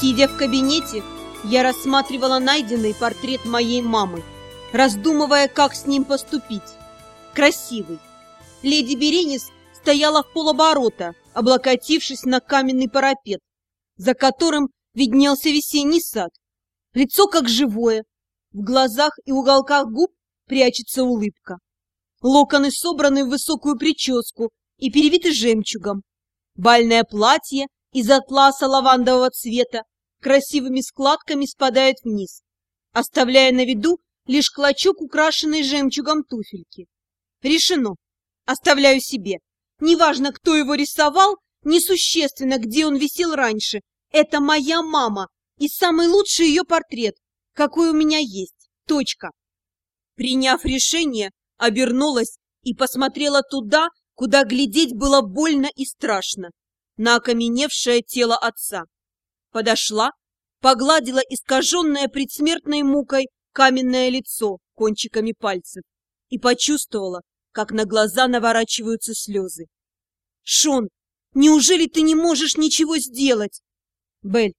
Сидя в кабинете, я рассматривала найденный портрет моей мамы, раздумывая, как с ним поступить. Красивый. Леди Беренис стояла в полоборота, облокотившись на каменный парапет, за которым виднелся весенний сад. Лицо как живое, в глазах и уголках губ прячется улыбка. Локоны собраны в высокую прическу и перевиты жемчугом. Бальное платье из атласа лавандового цвета красивыми складками спадает вниз, оставляя на виду лишь клочок, украшенный жемчугом туфельки. Решено. Оставляю себе. Неважно, кто его рисовал, несущественно, где он висел раньше. Это моя мама и самый лучший ее портрет, какой у меня есть. Точка. Приняв решение, обернулась и посмотрела туда, куда глядеть было больно и страшно, на окаменевшее тело отца. Подошла, погладила искаженное предсмертной мукой каменное лицо кончиками пальцев и почувствовала, как на глаза наворачиваются слезы. «Шон, неужели ты не можешь ничего сделать?» «Белль,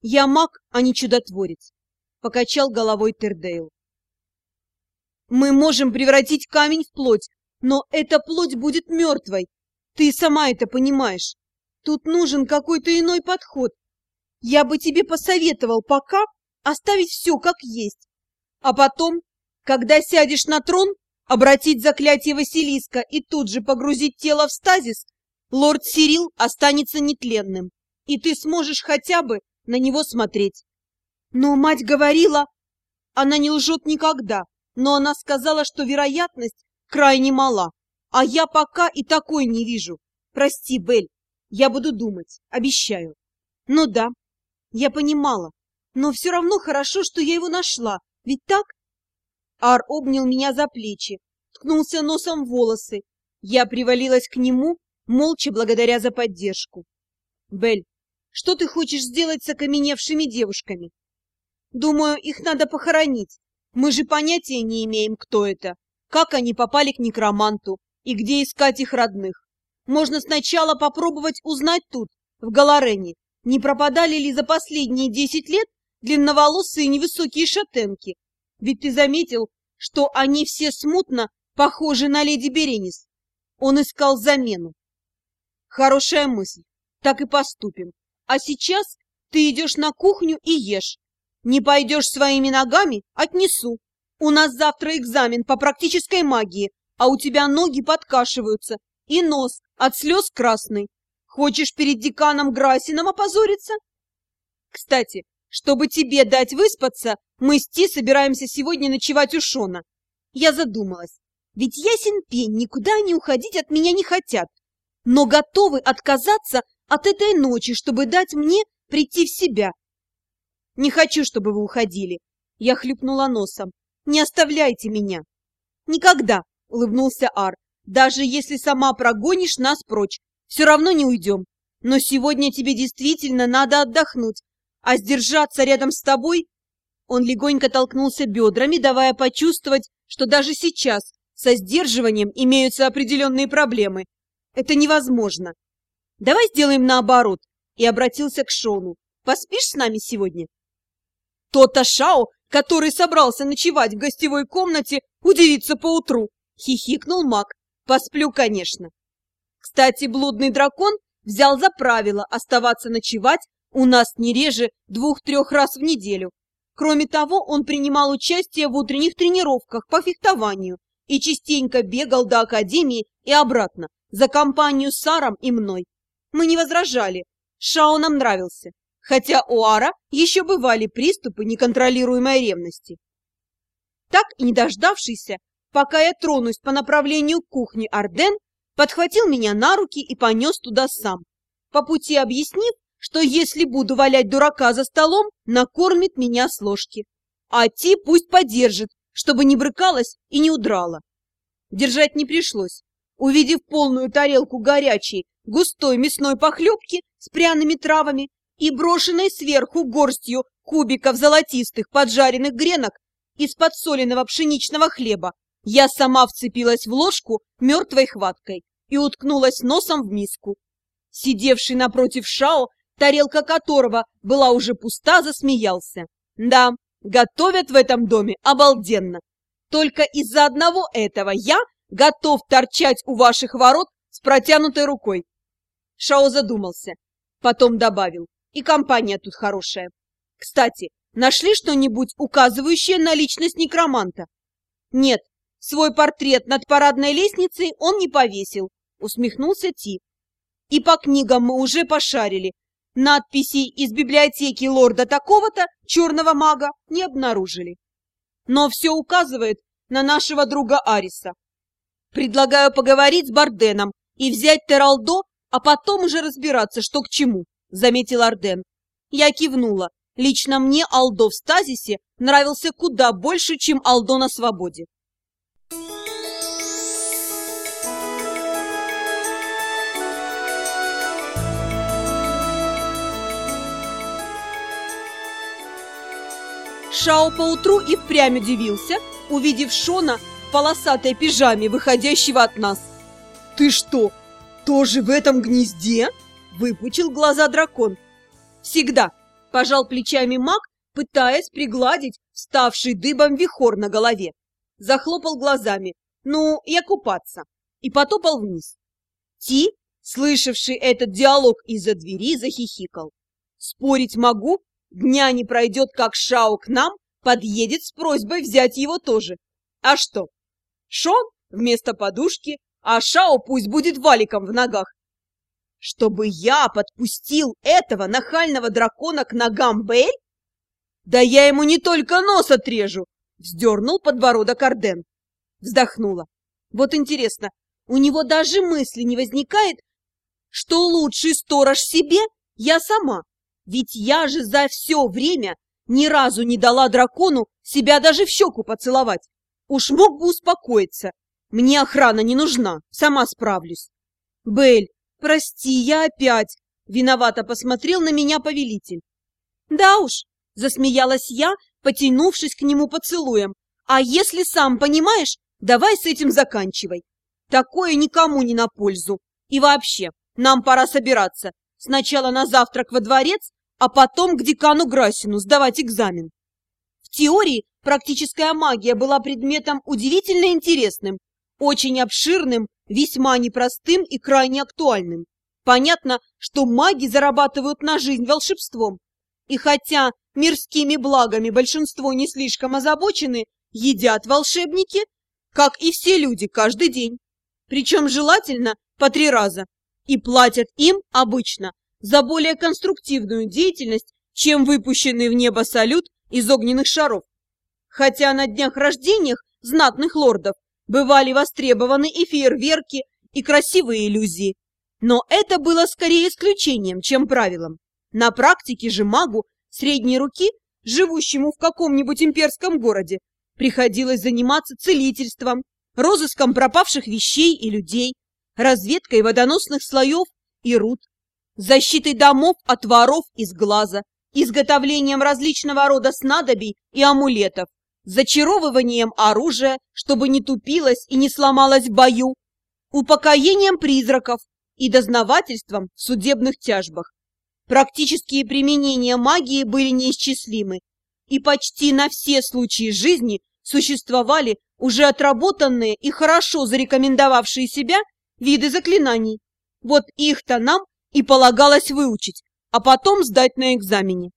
я маг, а не чудотворец», — покачал головой Тердейл. «Мы можем превратить камень в плоть, но эта плоть будет мертвой. Ты сама это понимаешь. Тут нужен какой-то иной подход. Я бы тебе посоветовал пока оставить все как есть, а потом, когда сядешь на трон, обратить заклятие Василиска и тут же погрузить тело в стазис, лорд Сирил останется нетленным, и ты сможешь хотя бы на него смотреть. Но мать говорила... Она не лжет никогда, но она сказала, что вероятность крайне мала, а я пока и такой не вижу. Прости, Бель, я буду думать, обещаю. Ну да, я понимала, но все равно хорошо, что я его нашла, ведь так? Ар обнял меня за плечи, ткнулся носом в волосы. Я привалилась к нему, молча благодаря за поддержку. Бель, что ты хочешь сделать с окаменевшими девушками? Думаю, их надо похоронить. Мы же понятия не имеем, кто это, как они попали к некроманту и где искать их родных. Можно сначала попробовать узнать тут, в Галарене, не пропадали ли за последние десять лет длинноволосые невысокие шатенки. Ведь ты заметил, что они все смутно похожи на леди Беренис. Он искал замену. Хорошая мысль. Так и поступим. А сейчас ты идешь на кухню и ешь. Не пойдешь своими ногами – отнесу. У нас завтра экзамен по практической магии, а у тебя ноги подкашиваются и нос от слез красный. Хочешь перед деканом Грасином опозориться? Кстати, чтобы тебе дать выспаться, мы с Ти собираемся сегодня ночевать у Шона. Я задумалась, ведь ясен пень, никуда не уходить от меня не хотят, но готовы отказаться от этой ночи, чтобы дать мне прийти в себя. Не хочу, чтобы вы уходили. Я хлюпнула носом. Не оставляйте меня. Никогда, улыбнулся Ар. Даже если сама прогонишь нас прочь, все равно не уйдем. Но сегодня тебе действительно надо отдохнуть, а сдержаться рядом с тобой... Он легонько толкнулся бедрами, давая почувствовать, что даже сейчас со сдерживанием имеются определенные проблемы. Это невозможно. Давай сделаем наоборот. И обратился к Шону. Поспишь с нами сегодня? То-то Шао который собрался ночевать в гостевой комнате, удивится поутру. Хихикнул маг. Посплю, конечно. Кстати, блудный дракон взял за правило оставаться ночевать у нас не реже двух-трех раз в неделю. Кроме того, он принимал участие в утренних тренировках по фехтованию и частенько бегал до академии и обратно, за компанию с Саром и мной. Мы не возражали, Шао нам нравился хотя у Ара еще бывали приступы неконтролируемой ревности. Так не дождавшийся, пока я тронусь по направлению кухни Арден, подхватил меня на руки и понес туда сам, по пути объяснив, что если буду валять дурака за столом, накормит меня с ложки. А Ти пусть подержит, чтобы не брыкалась и не удрала. Держать не пришлось. Увидев полную тарелку горячей, густой мясной похлебки с пряными травами, и брошенной сверху горстью кубиков золотистых поджаренных гренок из подсоленного пшеничного хлеба, я сама вцепилась в ложку мертвой хваткой и уткнулась носом в миску. Сидевший напротив Шао тарелка которого была уже пуста, засмеялся. Да, готовят в этом доме обалденно. Только из-за одного этого я готов торчать у ваших ворот с протянутой рукой. Шао задумался, потом добавил. И компания тут хорошая. Кстати, нашли что-нибудь, указывающее на личность некроманта? Нет, свой портрет над парадной лестницей он не повесил, усмехнулся Ти. И по книгам мы уже пошарили. Надписей из библиотеки лорда такого-то, черного мага, не обнаружили. Но все указывает на нашего друга Ариса. Предлагаю поговорить с Барденом и взять Тералдо, а потом уже разбираться, что к чему, — заметил Арден. Я кивнула. Лично мне Алдо в стазисе нравился куда больше, чем Алдо на свободе. Шао поутру и впрямь удивился, увидев Шона в полосатой пижаме, выходящего от нас. «Ты что, тоже в этом гнезде?» — выпучил глаза дракон. «Всегда!» — пожал плечами маг, пытаясь пригладить ставший дыбом вихор на голове. Захлопал глазами. «Ну, я купаться!» и потопал вниз. Ти, слышавший этот диалог из-за двери, захихикал. «Спорить могу, Дня не пройдет, как Шао к нам подъедет с просьбой взять его тоже. А что? Шон вместо подушки, а Шао пусть будет валиком в ногах. Чтобы я подпустил этого нахального дракона к ногам Бель? Да я ему не только нос отрежу! Вздернул подбородок Арден. Вздохнула. Вот интересно, у него даже мысли не возникает, что лучший сторож себе я сама. Ведь я же за все время ни разу не дала дракону себя даже в щеку поцеловать. Уж мог бы успокоиться. Мне охрана не нужна, сама справлюсь. Бель, прости, я опять. Виновато посмотрел на меня повелитель. Да уж, засмеялась я, потянувшись к нему поцелуем. А если сам понимаешь, давай с этим заканчивай. Такое никому не на пользу. И вообще, нам пора собираться. Сначала на завтрак во дворец, а потом к декану Грасину сдавать экзамен. В теории практическая магия была предметом удивительно интересным, очень обширным, весьма непростым и крайне актуальным. Понятно, что маги зарабатывают на жизнь волшебством. И хотя мирскими благами большинство не слишком озабочены, едят волшебники, как и все люди, каждый день. Причем желательно по три раза. И платят им обычно за более конструктивную деятельность, чем выпущенный в небо салют из огненных шаров. Хотя на днях рождениях знатных лордов бывали востребованы и фейерверки, и красивые иллюзии. Но это было скорее исключением, чем правилом. На практике же магу средней руки, живущему в каком-нибудь имперском городе, приходилось заниматься целительством, розыском пропавших вещей и людей, разведкой водоносных слоев и руд, защитой домов от воров из глаза, изготовлением различного рода снадобий и амулетов, зачаровыванием оружия, чтобы не тупилось и не сломалось в бою, упокоением призраков и дознавательством в судебных тяжбах. Практические применения магии были неисчислимы, и почти на все случаи жизни существовали уже отработанные и хорошо зарекомендовавшие себя виды заклинаний. Вот их-то нам и полагалось выучить, а потом сдать на экзамене.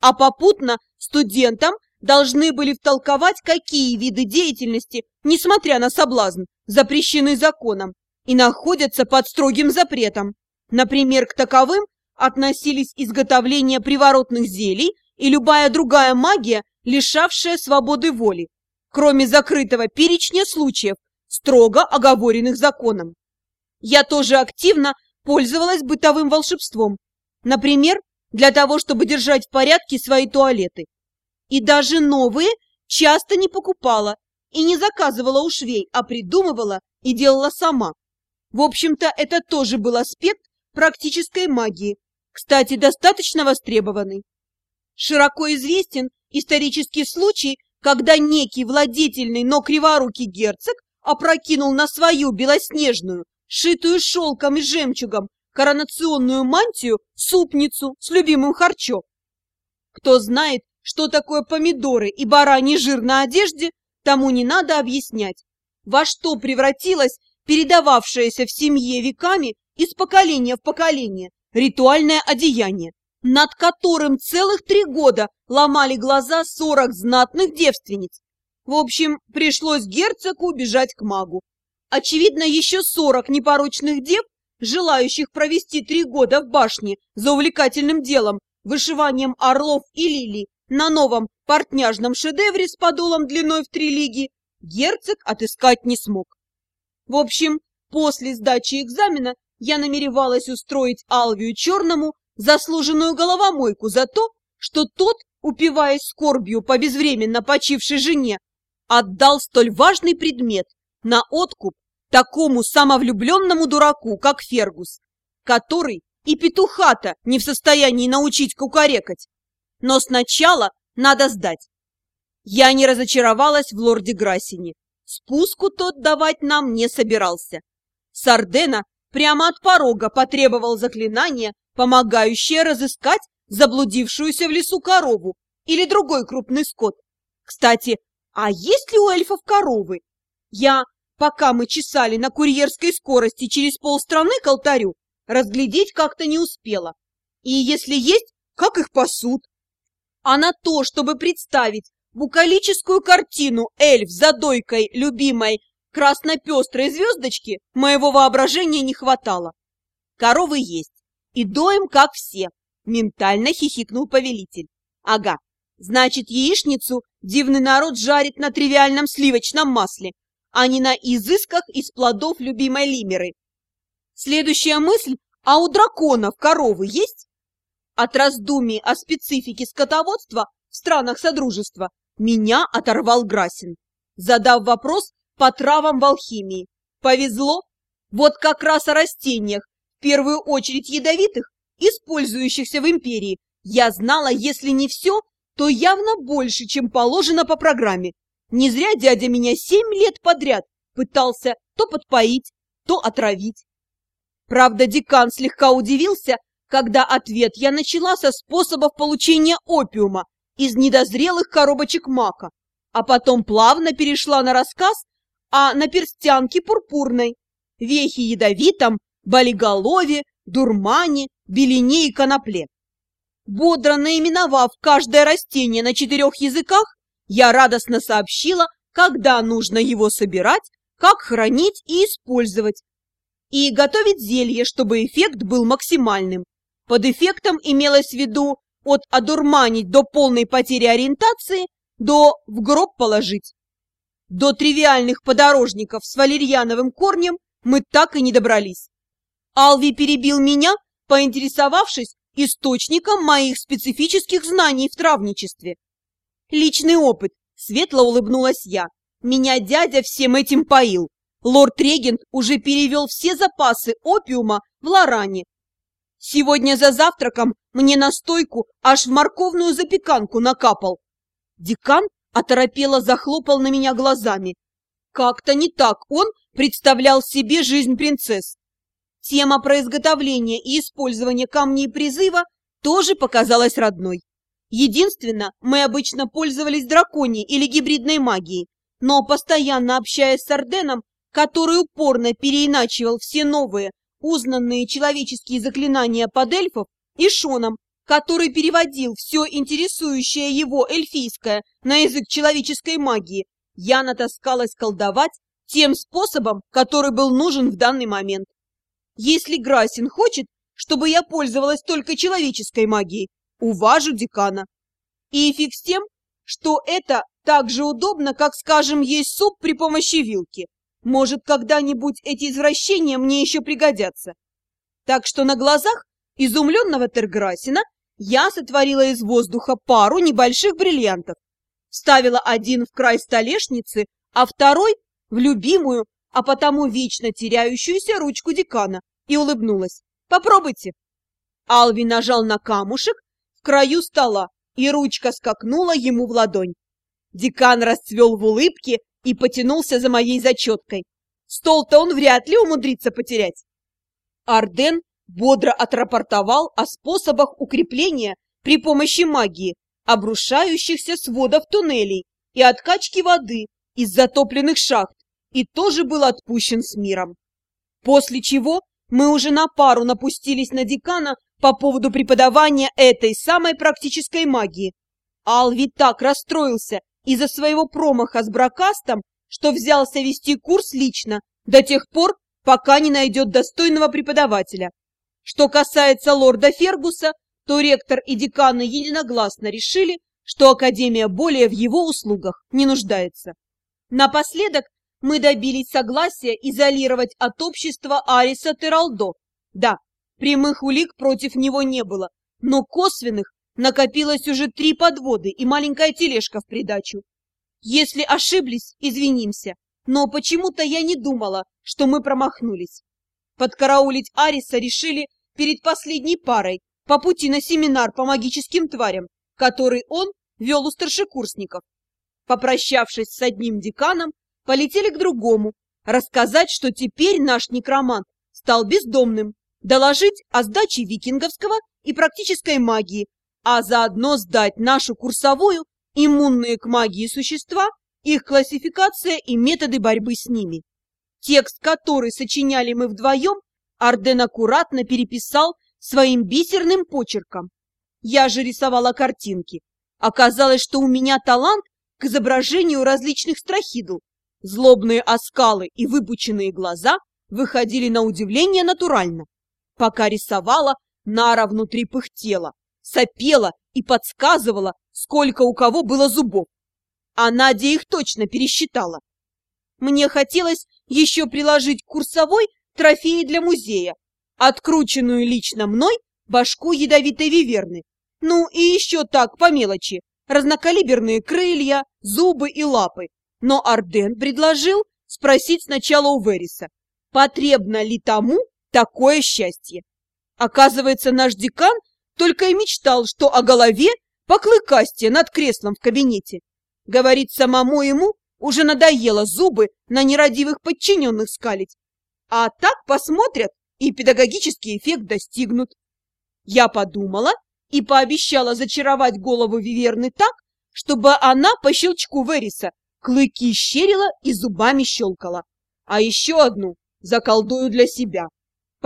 А попутно студентам должны были втолковать, какие виды деятельности, несмотря на соблазн, запрещены законом и находятся под строгим запретом. Например, к таковым относились изготовление приворотных зелий и любая другая магия, лишавшая свободы воли, кроме закрытого перечня случаев, строго оговоренных законом. Я тоже активно пользовалась бытовым волшебством. Например, для того, чтобы держать в порядке свои туалеты. И даже новые часто не покупала и не заказывала у швей, а придумывала и делала сама. В общем-то, это тоже был аспект практической магии, кстати, достаточно востребованный. Широко известен исторический случай, когда некий владетельный, но криворукий герцог опрокинул на свою белоснежную, шитую шелком и жемчугом, коронационную мантию, супницу с любимым харчо. Кто знает, что такое помидоры и бараний жир на одежде, тому не надо объяснять, во что превратилась передававшаяся в семье веками из поколения в поколение ритуальное одеяние, над которым целых три года ломали глаза сорок знатных девственниц. В общем, пришлось герцогу бежать к магу. Очевидно, еще сорок непорочных дев, желающих провести три года в башне за увлекательным делом, вышиванием орлов и лилий на новом портняжном шедевре с подолом длиной в три лиги, герцог отыскать не смог. В общем, после сдачи экзамена я намеревалась устроить Алвию Черному заслуженную головомойку за то, что тот, упиваясь скорбью по безвременно почившей жене, отдал столь важный предмет на откуп такому самовлюбленному дураку, как Фергус, который и петухата не в состоянии научить кукарекать. Но сначала надо сдать. Я не разочаровалась в лорде Грассине. Спуску тот давать нам не собирался. Сардена прямо от порога потребовал заклинания, помогающее разыскать заблудившуюся в лесу корову или другой крупный скот. Кстати, а есть ли у эльфов коровы? Я, пока мы чесали на курьерской скорости через полстраны к алтарю, разглядеть как-то не успела. И если есть, как их пасут? А на то, чтобы представить букалическую картину эльф за дойкой любимой красно-пестрой звездочки, моего воображения не хватало. Коровы есть, и доем, как все, ментально хихикнул повелитель. Ага, значит, яичницу дивный народ жарит на тривиальном сливочном масле, а не на изысках из плодов любимой лимеры. Следующая мысль, а у драконов коровы есть? От раздумий о специфике скотоводства в странах Содружества меня оторвал Грасин, задав вопрос по травам в алхимии. Повезло? Вот как раз о растениях, в первую очередь ядовитых, использующихся в империи, я знала, если не все, то явно больше, чем положено по программе. Не зря дядя меня семь лет подряд пытался то подпоить, то отравить. Правда, декан слегка удивился, когда ответ я начала со способов получения опиума из недозрелых коробочек мака, а потом плавно перешла на рассказ о наперстянке пурпурной, вехе ядовитом, болиголове, дурмане, белине и конопле. Бодро наименовав каждое растение на четырех языках, я радостно сообщила, когда нужно его собирать, как хранить и использовать, и готовить зелье, чтобы эффект был максимальным. Под эффектом имелось в виду от одурманить до полной потери ориентации до в гроб положить. До тривиальных подорожников с валерьяновым корнем мы так и не добрались. Алви перебил меня, поинтересовавшись источником моих специфических знаний в травничестве. Личный опыт, светло улыбнулась я. Меня дядя всем этим поил. Лорд-регент уже перевел все запасы опиума в Лоране. Сегодня за завтраком мне на стойку аж в морковную запеканку накапал. Декан оторопело захлопал на меня глазами. Как-то не так он представлял себе жизнь принцесс. Тема про изготовление и использование камней призыва тоже показалась родной. Единственно, мы обычно пользовались драконьей или гибридной магией, но, постоянно общаясь с Орденом, который упорно переиначивал все новые, узнанные человеческие заклинания под эльфов, и Шоном, который переводил все интересующее его эльфийское на язык человеческой магии, я натаскалась колдовать тем способом, который был нужен в данный момент. Если Грасин хочет, чтобы я пользовалась только человеческой магией, уважу декана. И фиг с тем, что это так же удобно, как, скажем, есть суп при помощи вилки. Может, когда-нибудь эти извращения мне еще пригодятся. Так что на глазах изумленного Терграсина я сотворила из воздуха пару небольших бриллиантов. Ставила один в край столешницы, а второй в любимую, а потому вечно теряющуюся ручку декана и улыбнулась. «Попробуйте!» Алви нажал на камушек краю стола, и ручка скакнула ему в ладонь. Декан расцвел в улыбке и потянулся за моей зачеткой. Стол-то он вряд ли умудрится потерять. Арден бодро отрапортовал о способах укрепления при помощи магии обрушающихся сводов туннелей и откачки воды из затопленных шахт и тоже был отпущен с миром. После чего мы уже на пару напустились на декана по поводу преподавания этой самой практической магии. Ал ведь так расстроился из-за своего промаха с бракастом, что взялся вести курс лично до тех пор, пока не найдет достойного преподавателя. Что касается лорда Фергуса, то ректор и деканы единогласно решили, что Академия более в его услугах не нуждается. Напоследок мы добились согласия изолировать от общества Ариса Тералдо. Да, прямых улик против него не было, но косвенных накопилось уже три подводы и маленькая тележка в придачу. Если ошиблись, извинимся, но почему-то я не думала, что мы промахнулись. Подкараулить Ариса решили перед последней парой по пути на семинар по магическим тварям, который он вел у старшекурсников. Попрощавшись с одним деканом, полетели к другому, рассказать, что теперь наш некромант стал бездомным, доложить о сдаче викинговского и практической магии, а заодно сдать нашу курсовую иммунные к магии существа, их классификация и методы борьбы с ними. Текст, который сочиняли мы вдвоем, Арден аккуратно переписал своим бисерным почерком. Я же рисовала картинки. Оказалось, что у меня талант к изображению различных страхидл, Злобные оскалы и выпученные глаза выходили на удивление натурально. Пока рисовала, Нара внутри пыхтела, сопела и подсказывала, сколько у кого было зубов. А Надя их точно пересчитала. Мне хотелось еще приложить курсовой трофеи для музея, открученную лично мной башку ядовитой виверны. Ну и еще так, по мелочи, разнокалиберные крылья, зубы и лапы, но Арден предложил спросить сначала у Вериса, потребно ли тому такое счастье. Оказывается, наш декан только и мечтал, что о голове по клыкасте над креслом в кабинете. Говорит, самому ему уже надоело зубы на нерадивых подчиненных скалить. А так посмотрят и педагогический эффект достигнут. Я подумала и пообещала зачаровать голову Виверны так, чтобы она по щелчку Вериса клыки щерила и зубами щелкала. А еще одну заколдую для себя.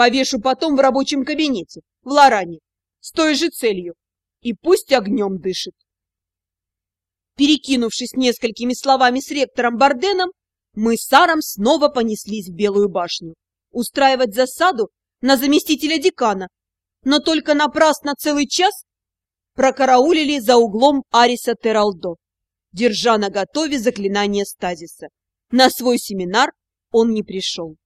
Повешу потом в рабочем кабинете, в Лоране, с той же целью. И пусть огнем дышит. Перекинувшись несколькими словами с ректором Барденом, мы с Саром снова понеслись в Белую башню, устраивать засаду на заместителя декана, но только напрасно целый час прокараулили за углом Ариса Тералдо держа наготове заклинание стазиса. На свой семинар он не пришел.